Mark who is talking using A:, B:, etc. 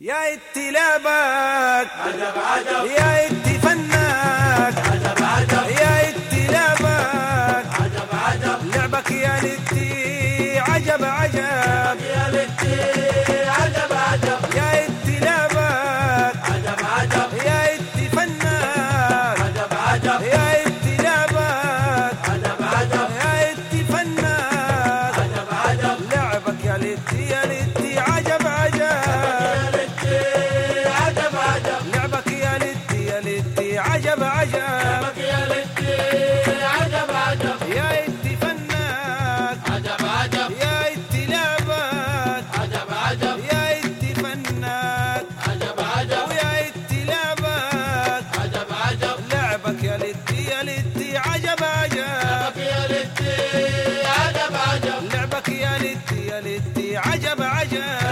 A: يا اتلابك
B: عجب عجب
A: يا اتفنك
B: عجب عجب
A: يا اتلابك.
B: عجب عجب
A: لعبك يا لتي عجب عجب.
B: يا لتي عجب عجب
A: يا اتلابك
B: عجب عجب
A: يا اتفنك.
B: عجب عجب
A: يا اتلابك
B: عجب عجب
A: يا اتفنك.
B: عجب عجب
A: لعبك يا لتي عجب عجب.
B: يا للدي عجب عجب.
A: يا فنك
B: عجب عجب.
A: يا انت
B: عجب عجب.
A: يا انت فنك
B: عجب عجب.
A: ويا
B: عجب عجب.
A: لعبك يا للدي يا عجب عجب.
B: يا عجب عجب.
A: لعبك يا يا عجب عجب.